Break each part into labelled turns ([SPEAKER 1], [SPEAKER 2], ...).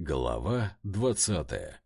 [SPEAKER 1] Глава двадцатая.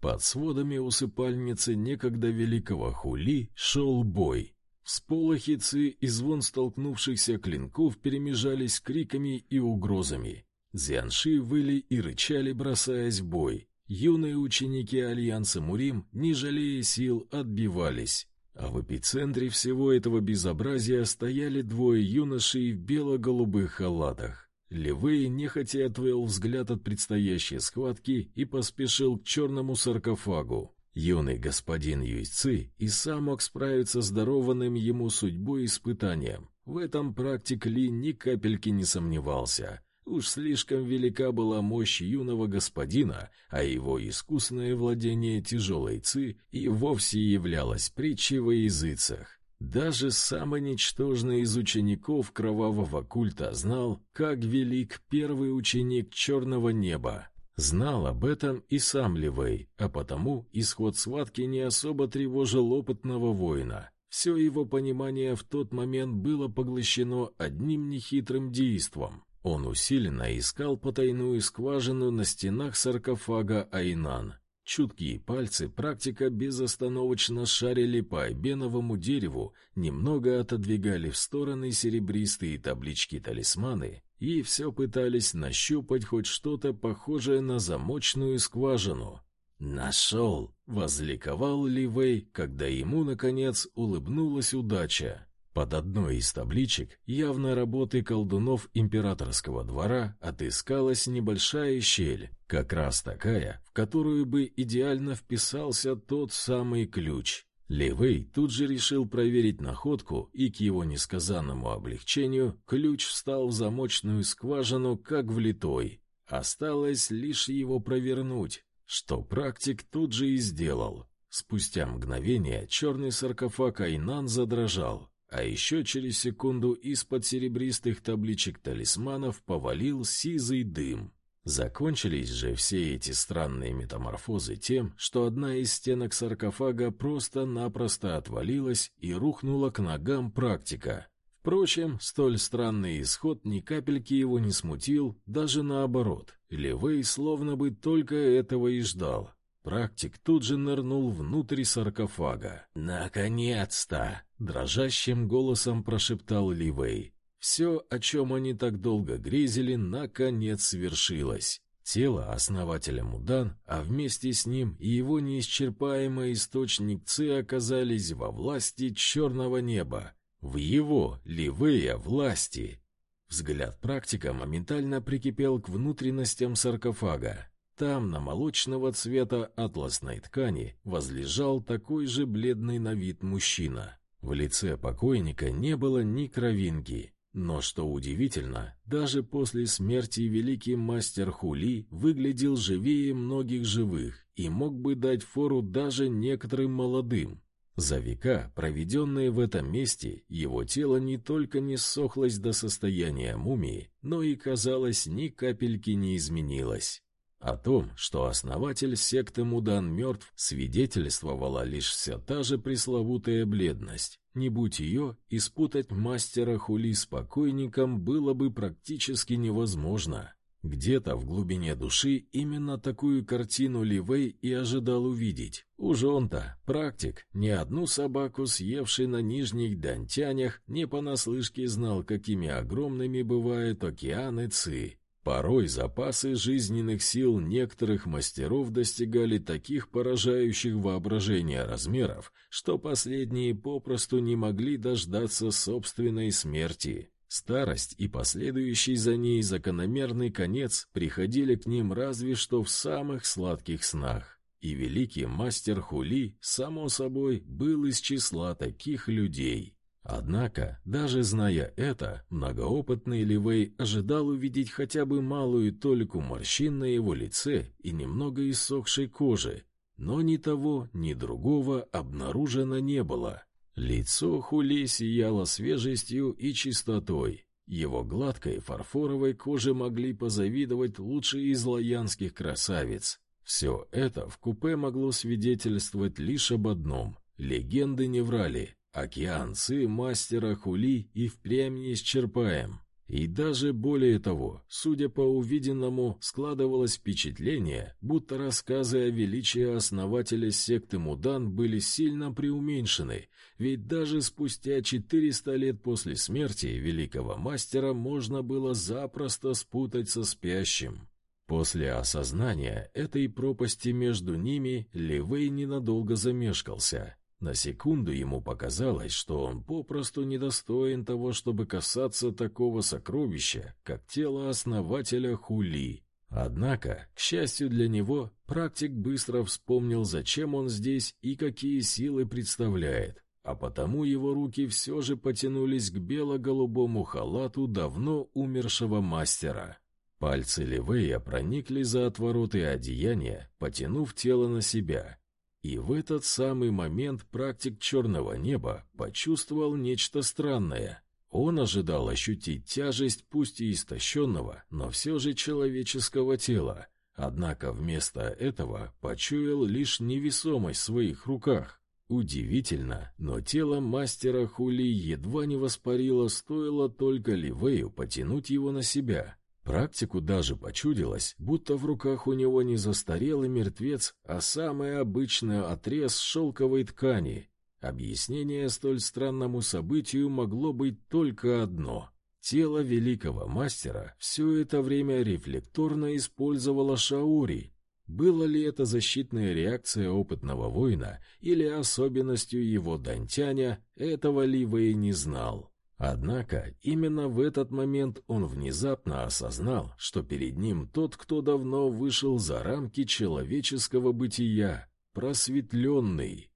[SPEAKER 1] Под сводами усыпальницы некогда великого Хули шел бой. Всполохи ци и звон столкнувшихся клинков перемежались криками и угрозами. Зянши выли и рычали, бросаясь в бой. Юные ученики Альянса Мурим, не жалея сил, отбивались. А в эпицентре всего этого безобразия стояли двое юношей в бело-голубых халатах. Левей нехотя отвел взгляд от предстоящей схватки и поспешил к черному саркофагу. Юный господин Юйцы и сам мог справиться с дарованным ему судьбой испытанием. В этом практик Ли ни капельки не сомневался. Уж слишком велика была мощь юного господина, а его искусное владение тяжелой ци и вовсе являлось притчей во языцах. Даже самый ничтожный из учеников кровавого культа знал, как велик первый ученик черного неба. Знал об этом и сам Ливей, а потому исход схватки не особо тревожил опытного воина. Все его понимание в тот момент было поглощено одним нехитрым действом. Он усиленно искал потайную скважину на стенах саркофага Айнан. Чуткие пальцы практика безостановочно шарили по айбеновому дереву, немного отодвигали в стороны серебристые таблички-талисманы и все пытались нащупать хоть что-то похожее на замочную скважину. «Нашел!» — возликовал Ливей, когда ему, наконец, улыбнулась удача. Под одной из табличек явно работы колдунов императорского двора отыскалась небольшая щель, как раз такая, в которую бы идеально вписался тот самый ключ. Левей тут же решил проверить находку, и к его несказанному облегчению ключ встал в замочную скважину, как влитой. Осталось лишь его провернуть, что практик тут же и сделал. Спустя мгновение черный саркофаг Айнан задрожал, а еще через секунду из-под серебристых табличек талисманов повалил сизый дым. Закончились же все эти странные метаморфозы тем, что одна из стенок саркофага просто-напросто отвалилась и рухнула к ногам практика. Впрочем, столь странный исход ни капельки его не смутил, даже наоборот. Левей словно бы только этого и ждал. Практик тут же нырнул внутрь саркофага. «Наконец-то!» — дрожащим голосом прошептал Ливей. Все, о чем они так долго грезили, наконец свершилось. Тело основателя Мудан, а вместе с ним и его неисчерпаемый источник Ци оказались во власти черного неба. В его, Ливея, власти. Взгляд практика моментально прикипел к внутренностям саркофага. Там, на молочного цвета атласной ткани, возлежал такой же бледный на вид мужчина. В лице покойника не было ни кровинки. Но, что удивительно, даже после смерти великий мастер Хули выглядел живее многих живых и мог бы дать фору даже некоторым молодым. За века, проведенные в этом месте, его тело не только не ссохлось до состояния мумии, но и, казалось, ни капельки не изменилось. О том, что основатель секты Мудан мертв, свидетельствовала лишь вся та же пресловутая бледность. Не будь ее, испутать мастера Хули с покойником было бы практически невозможно. Где-то в глубине души именно такую картину Ливей и ожидал увидеть. Уж он-то, практик, ни одну собаку, съевший на нижних дантянях, не понаслышке знал, какими огромными бывают океаны Ци. Порой запасы жизненных сил некоторых мастеров достигали таких поражающих воображения размеров, что последние попросту не могли дождаться собственной смерти. Старость и последующий за ней закономерный конец приходили к ним разве что в самых сладких снах. И великий мастер Хули, само собой, был из числа таких людей. Однако, даже зная это, многоопытный Ливей ожидал увидеть хотя бы малую толику морщин на его лице и немного иссохшей кожи, но ни того, ни другого обнаружено не было. Лицо Хули сияло свежестью и чистотой. Его гладкой фарфоровой коже могли позавидовать лучшие из лаянских красавиц. Все это в купе могло свидетельствовать лишь об одном — легенды не врали — Океан Ци мастера Хули и впрямь неисчерпаем. И даже более того, судя по увиденному, складывалось впечатление, будто рассказы о величии основателя секты Мудан были сильно преуменьшены, ведь даже спустя 400 лет после смерти великого мастера можно было запросто спутать со спящим. После осознания этой пропасти между ними Ливей ненадолго замешкался — на секунду ему показалось, что он попросту недостоин того, чтобы касаться такого сокровища, как тело основателя Хули. Однако, к счастью для него, практик быстро вспомнил, зачем он здесь и какие силы представляет, а потому его руки все же потянулись к бело-голубому халату давно умершего мастера. Пальцы Ливея проникли за отвороты одеяния, потянув тело на себя — и в этот самый момент практик черного неба почувствовал нечто странное. Он ожидал ощутить тяжесть пусть и истощенного, но все же человеческого тела. Однако вместо этого почуял лишь невесомость в своих руках. Удивительно, но тело мастера Хули едва не воспарило, стоило только Ливею потянуть его на себя. Практику даже почудилось, будто в руках у него не застарелый мертвец, а самый обычный отрез шелковой ткани. Объяснение столь странному событию могло быть только одно. Тело великого мастера все это время рефлекторно использовало шаури. Было ли это защитная реакция опытного воина или особенностью его дантяня, этого Ливей не знал. Однако именно в этот момент он внезапно осознал, что перед ним тот, кто давно вышел за рамки человеческого бытия, просветленный,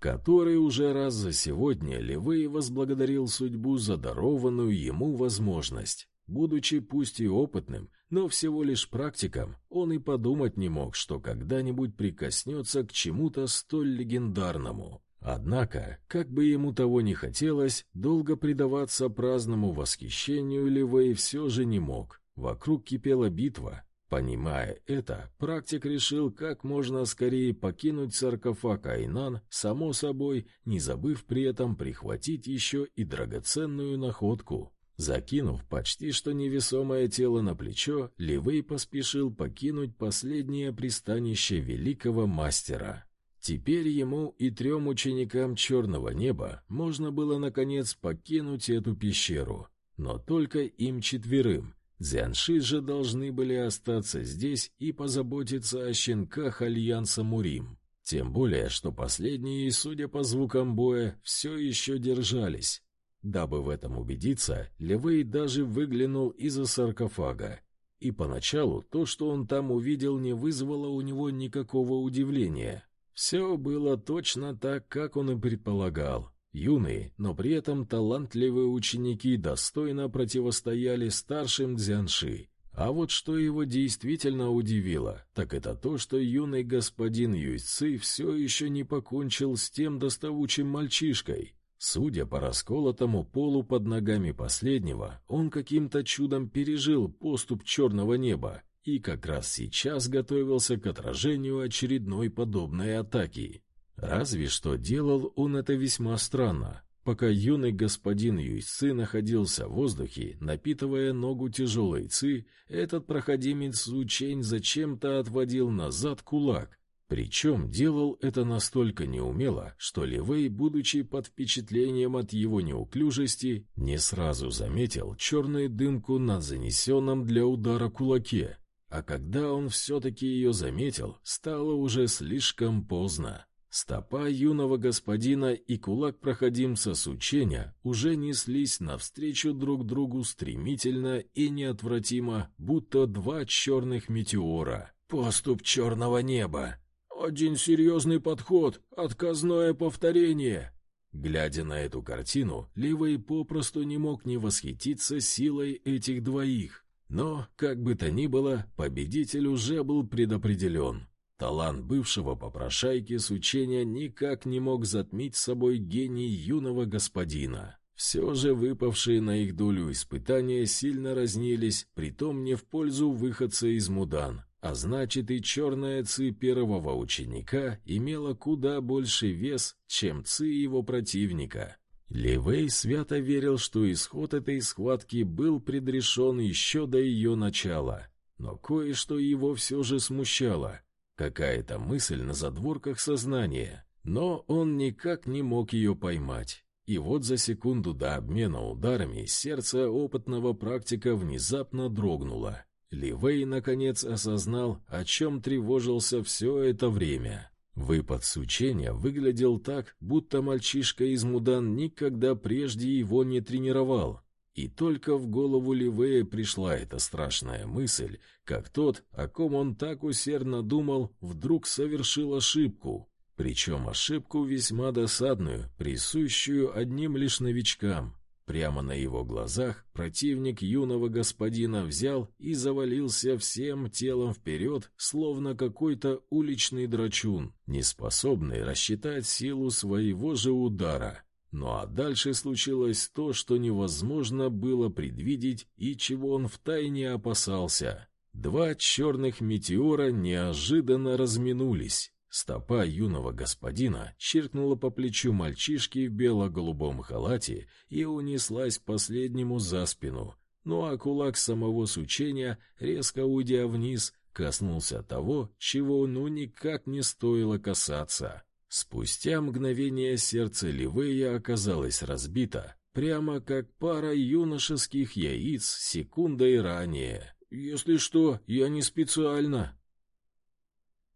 [SPEAKER 1] который уже раз за сегодня Левей возблагодарил судьбу за дарованную ему возможность. Будучи пусть и опытным, но всего лишь практиком, он и подумать не мог, что когда-нибудь прикоснется к чему-то столь легендарному. Однако, как бы ему того не хотелось, долго предаваться праздному восхищению Ливей все же не мог. Вокруг кипела битва. Понимая это, практик решил как можно скорее покинуть саркофаг Айнан, само собой, не забыв при этом прихватить еще и драгоценную находку. Закинув почти что невесомое тело на плечо, Ливей поспешил покинуть последнее пристанище великого мастера. Теперь ему и трем ученикам черного неба можно было, наконец, покинуть эту пещеру. Но только им четверым. Дзянши же должны были остаться здесь и позаботиться о щенках Альянса Мурим. Тем более, что последние, судя по звукам боя, все еще держались. Дабы в этом убедиться, Левей даже выглянул из-за саркофага. И поначалу то, что он там увидел, не вызвало у него никакого удивления. Все было точно так, как он и предполагал. Юные, но при этом талантливые ученики достойно противостояли старшим дзянши. А вот что его действительно удивило, так это то, что юный господин Юйцы все еще не покончил с тем доставучим мальчишкой. Судя по расколотому полу под ногами последнего, он каким-то чудом пережил поступ черного неба и как раз сейчас готовился к отражению очередной подобной атаки. Разве что делал он это весьма странно. Пока юный господин Юйцы находился в воздухе, напитывая ногу тяжелой ци, этот проходимец учень зачем-то отводил назад кулак. Причем делал это настолько неумело, что Ливей, будучи под впечатлением от его неуклюжести, не сразу заметил черную дымку на занесенном для удара кулаке. А когда он все-таки ее заметил, стало уже слишком поздно. Стопа юного господина и кулак проходимца с учения уже неслись навстречу друг другу стремительно и неотвратимо, будто два черных метеора. Поступ черного неба. Один серьезный подход, отказное повторение. Глядя на эту картину, Ливей попросту не мог не восхититься силой этих двоих. Но, как бы то ни было, победитель уже был предопределен. Талант бывшего попрошайки с учения никак не мог затмить собой гений юного господина. Все же выпавшие на их долю испытания сильно разнились, притом не в пользу выходца из Мудан, а значит и черная ци первого ученика имела куда больше вес, чем ци его противника. Ливей свято верил, что исход этой схватки был предрешен еще до ее начала, но кое-что его все же смущало. Какая-то мысль на задворках сознания, но он никак не мог ее поймать. И вот за секунду до обмена ударами сердце опытного практика внезапно дрогнуло. Ливей наконец осознал, о чем тревожился все это время. Выпад с учения выглядел так, будто мальчишка из Мудан никогда прежде его не тренировал. И только в голову Ливея пришла эта страшная мысль, как тот, о ком он так усердно думал, вдруг совершил ошибку. Причем ошибку весьма досадную, присущую одним лишь новичкам. Прямо на его глазах противник юного господина взял и завалился всем телом вперед, словно какой-то уличный драчун, неспособный рассчитать силу своего же удара. Ну а дальше случилось то, что невозможно было предвидеть и чего он втайне опасался. Два черных метеора неожиданно разминулись. Стопа юного господина чиркнула по плечу мальчишки в бело-голубом халате и унеслась последнему за спину, ну а кулак самого сучения, резко уйдя вниз, коснулся того, чего ну никак не стоило касаться. Спустя мгновение сердце Ливея оказалось разбито, прямо как пара юношеских яиц секундой ранее. «Если что, я не специально»,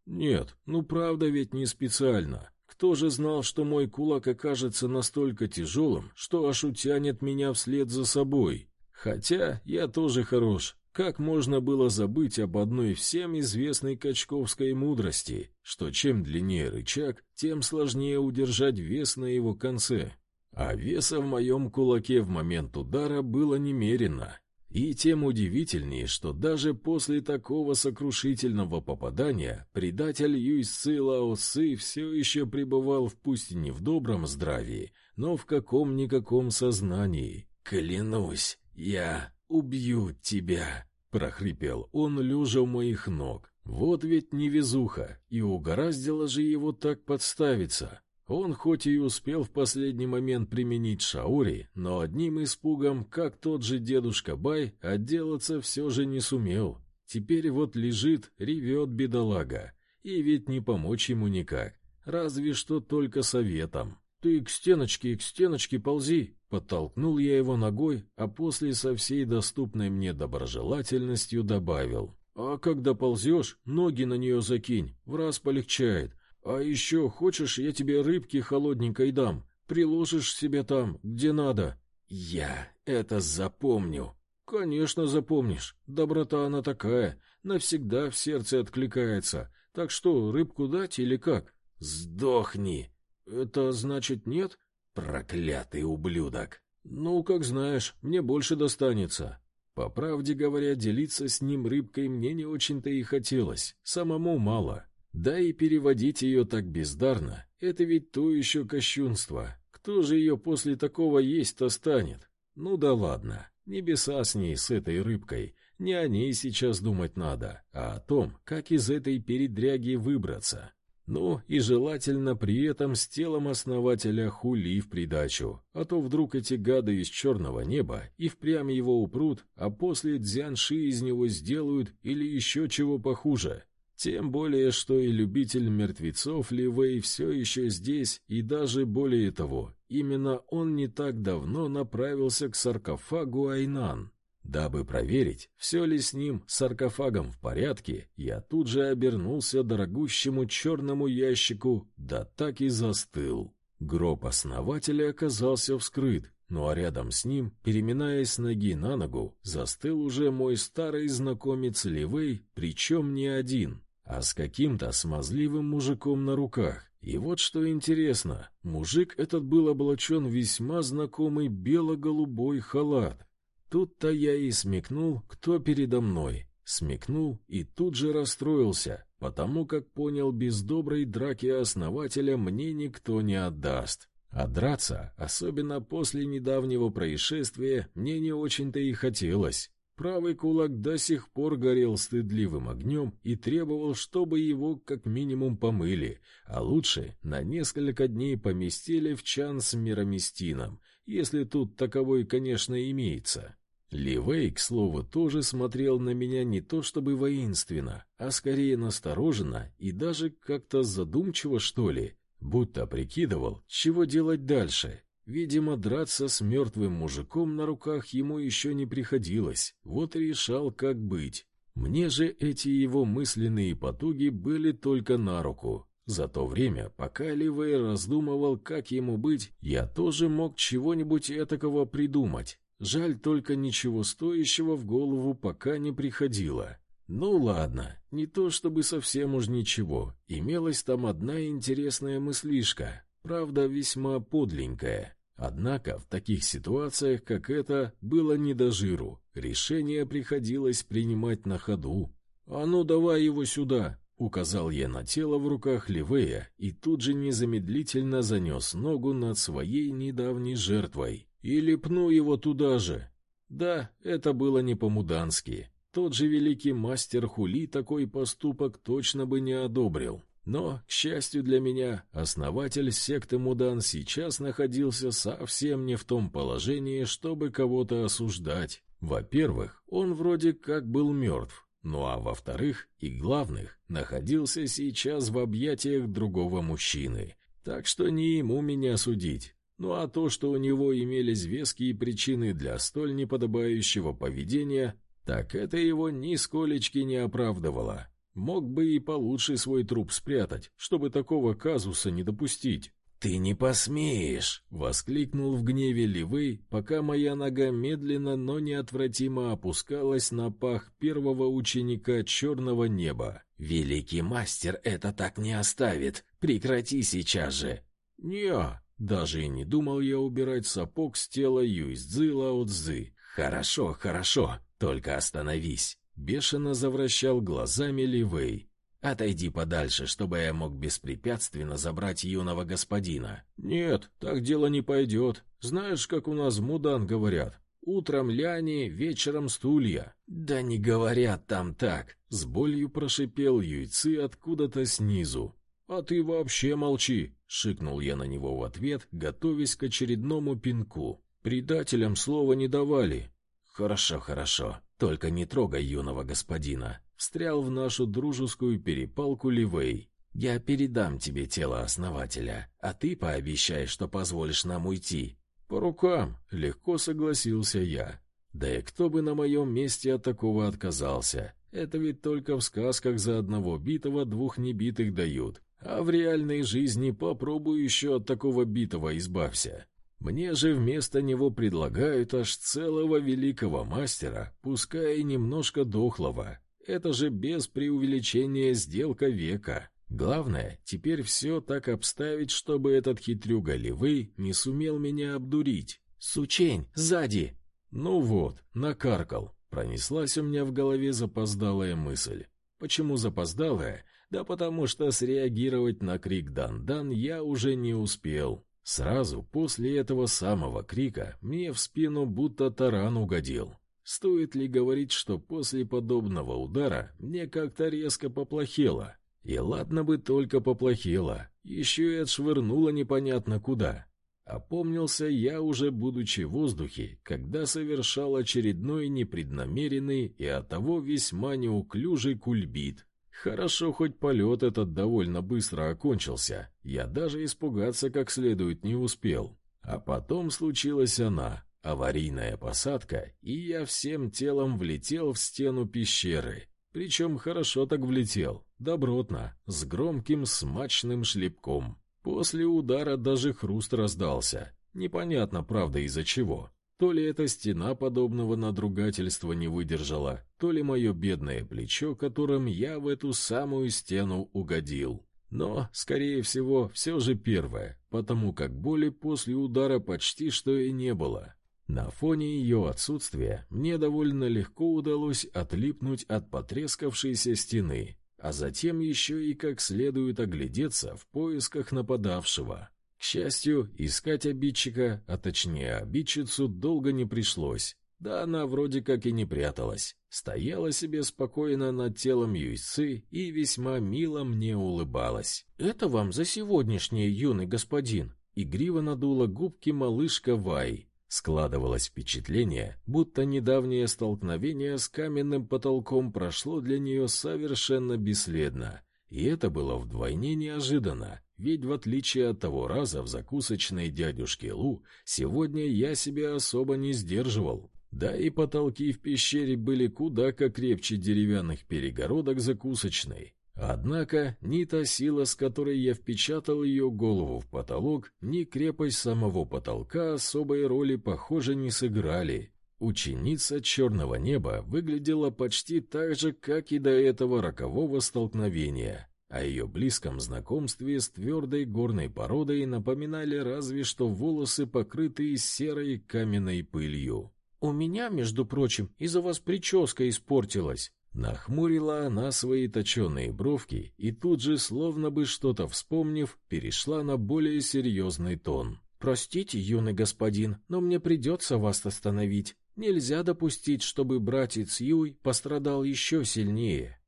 [SPEAKER 1] нет, ну правда ведь не специально. Кто же знал, что мой кулак окажется настолько тяжелым, что аж утянет меня вслед за собой? Хотя я тоже хорош. Как можно было забыть об одной всем известной качковской мудрости, что чем длиннее рычаг, тем сложнее удержать вес на его конце? А веса в моем кулаке в момент удара было немерено. И тем удивительнее, что даже после такого сокрушительного попадания предатель Юйсы Лаосы все еще пребывал в пусть не в добром здравии, но в каком-никаком сознании. «Клянусь, я убью тебя!» — прохрипел он, лежа у моих ног. «Вот ведь невезуха, и угораздило же его так подставиться!» Он хоть и успел в последний момент применить шаури, но одним испугом, как тот же дедушка Бай, отделаться все же не сумел. Теперь вот лежит, ревет бедолага, и ведь не помочь ему никак, разве что только советом. «Ты к стеночке, к стеночке ползи!» Подтолкнул я его ногой, а после со всей доступной мне доброжелательностью добавил. «А когда ползешь, ноги на нее закинь, в раз полегчает, а еще хочешь, я тебе рыбки холодненькой дам, приложишь себе там, где надо. Я это запомню. Конечно, запомнишь. Доброта она такая, навсегда в сердце откликается. Так что, рыбку дать или как? Сдохни. Это значит нет? Проклятый ублюдок. Ну, как знаешь, мне больше достанется. По правде говоря, делиться с ним рыбкой мне не очень-то и хотелось, самому мало. Да и переводить ее так бездарно — это ведь то еще кощунство. Кто же ее после такого есть-то станет? Ну да ладно, небеса с ней, с этой рыбкой. Не о ней сейчас думать надо, а о том, как из этой передряги выбраться. Ну, и желательно при этом с телом основателя хули в придачу, а то вдруг эти гады из черного неба и впрямь его упрут, а после дзянши из него сделают или еще чего похуже. Тем более, что и любитель мертвецов Ливей все еще здесь, и даже более того, именно он не так давно направился к саркофагу Айнан. Дабы проверить, все ли с ним саркофагом в порядке, я тут же обернулся дорогущему черному ящику, да так и застыл. Гроб основателя оказался вскрыт, ну а рядом с ним, переминаясь ноги на ногу, застыл уже мой старый знакомец Ливей, причем не один а с каким-то смазливым мужиком на руках. И вот что интересно, мужик этот был облачен в весьма знакомый бело-голубой халат. Тут-то я и смекнул, кто передо мной. Смекнул и тут же расстроился, потому как понял, без доброй драки основателя мне никто не отдаст. А драться, особенно после недавнего происшествия, мне не очень-то и хотелось. Правый кулак до сих пор горел стыдливым огнем и требовал, чтобы его как минимум помыли, а лучше на несколько дней поместили в чан с мироместином, если тут таковой, конечно, имеется. Ливей, к слову, тоже смотрел на меня не то чтобы воинственно, а скорее настороженно и даже как-то задумчиво, что ли, будто прикидывал, чего делать дальше. Видимо, драться с мертвым мужиком на руках ему еще не приходилось, вот и решал, как быть. Мне же эти его мысленные потуги были только на руку. За то время, пока Ливей раздумывал, как ему быть, я тоже мог чего-нибудь этакого придумать. Жаль только ничего стоящего в голову пока не приходило. Ну ладно, не то чтобы совсем уж ничего. Имелась там одна интересная мыслишка, правда весьма подленькая. Однако в таких ситуациях, как эта, было не до жиру. Решение приходилось принимать на ходу. «А ну давай его сюда!» — указал я на тело в руках Ливея и тут же незамедлительно занес ногу над своей недавней жертвой. Или пну его туда же. Да, это было не по-мудански. Тот же великий мастер Хули такой поступок точно бы не одобрил. Но, к счастью для меня, основатель секты Мудан сейчас находился совсем не в том положении, чтобы кого-то осуждать. Во-первых, он вроде как был мертв, ну а во-вторых, и главных, находился сейчас в объятиях другого мужчины. Так что не ему меня судить. Ну а то, что у него имелись веские причины для столь неподобающего поведения, так это его нисколечки не оправдывало. Мог бы и получше свой труп спрятать, чтобы такого казуса не допустить. «Ты не посмеешь!» — воскликнул в гневе Ливей, пока моя нога медленно, но неотвратимо опускалась на пах первого ученика черного неба. «Великий мастер это так не оставит! Прекрати сейчас же!» «Не, даже и не думал я убирать сапог с тела Юйцзы Лао Цзы. «Хорошо, хорошо, только остановись!» Бешено завращал глазами Ливей. «Отойди подальше, чтобы я мог беспрепятственно забрать юного господина». «Нет, так дело не пойдет. Знаешь, как у нас в Мудан говорят? Утром ляни, вечером стулья». «Да не говорят там так!» — с болью прошипел Юйцы откуда-то снизу. «А ты вообще молчи!» — шикнул я на него в ответ, готовясь к очередному пинку. «Предателям слова не давали». «Хорошо, хорошо, только не трогай юного господина», — встрял в нашу дружескую перепалку Ливей. «Я передам тебе тело основателя, а ты пообещай, что позволишь нам уйти». «По рукам», — легко согласился я. «Да и кто бы на моем месте от такого отказался? Это ведь только в сказках за одного битого двух небитых дают. А в реальной жизни попробуй еще от такого битого избавься. Мне же вместо него предлагают аж целого великого мастера, пускай и немножко дохлого. Это же без преувеличения сделка века. Главное, теперь все так обставить, чтобы этот хитрюга Левый не сумел меня обдурить. «Сучень, сзади!» Ну вот, накаркал. Пронеслась у меня в голове запоздалая мысль. Почему запоздалая? Да потому что среагировать на крик «Дан-Дан» я уже не успел. Сразу после этого самого крика мне в спину будто таран угодил. Стоит ли говорить, что после подобного удара мне как-то резко поплохело? И ладно бы только поплохело, еще и отшвырнуло непонятно куда. Опомнился я уже будучи в воздухе, когда совершал очередной непреднамеренный и оттого весьма неуклюжий кульбит. Хорошо, хоть полет этот довольно быстро окончился. Я даже испугаться как следует не успел. А потом случилась она, аварийная посадка, и я всем телом влетел в стену пещеры. Причем хорошо так влетел, добротно, с громким смачным шлепком. После удара даже хруст раздался. Непонятно, правда, из-за чего. То ли эта стена подобного надругательства не выдержала, то ли мое бедное плечо, которым я в эту самую стену угодил. Но, скорее всего, все же первое, потому как боли после удара почти что и не было. На фоне ее отсутствия мне довольно легко удалось отлипнуть от потрескавшейся стены, а затем еще и как следует оглядеться в поисках нападавшего. Счастью, искать обидчика, а точнее обидчицу, долго не пришлось. Да она вроде как и не пряталась. Стояла себе спокойно над телом Юйцы и весьма мило мне улыбалась. «Это вам за сегодняшнее, юный господин. Игриво надула губки малышка Вай. Складывалось впечатление, будто недавнее столкновение с каменным потолком прошло для нее совершенно бесследно. И это было вдвойне неожиданно, ведь в отличие от того раза в закусочной дядюшки Лу, сегодня я себя особо не сдерживал. Да и потолки в пещере были куда как крепче деревянных перегородок закусочной. Однако ни та сила, с которой я впечатал ее голову в потолок, ни крепость самого потолка особой роли, похоже, не сыграли. Ученица черного неба выглядела почти так же, как и до этого рокового столкновения. О ее близком знакомстве с твердой горной породой напоминали разве что волосы, покрытые серой каменной пылью. «У меня, между прочим, из-за вас прическа испортилась», Нахмурила она свои точеные бровки и тут же, словно бы что-то вспомнив, перешла на более серьезный тон. «Простите, юный господин, но мне придется вас остановить. Нельзя допустить, чтобы братец Юй пострадал еще сильнее.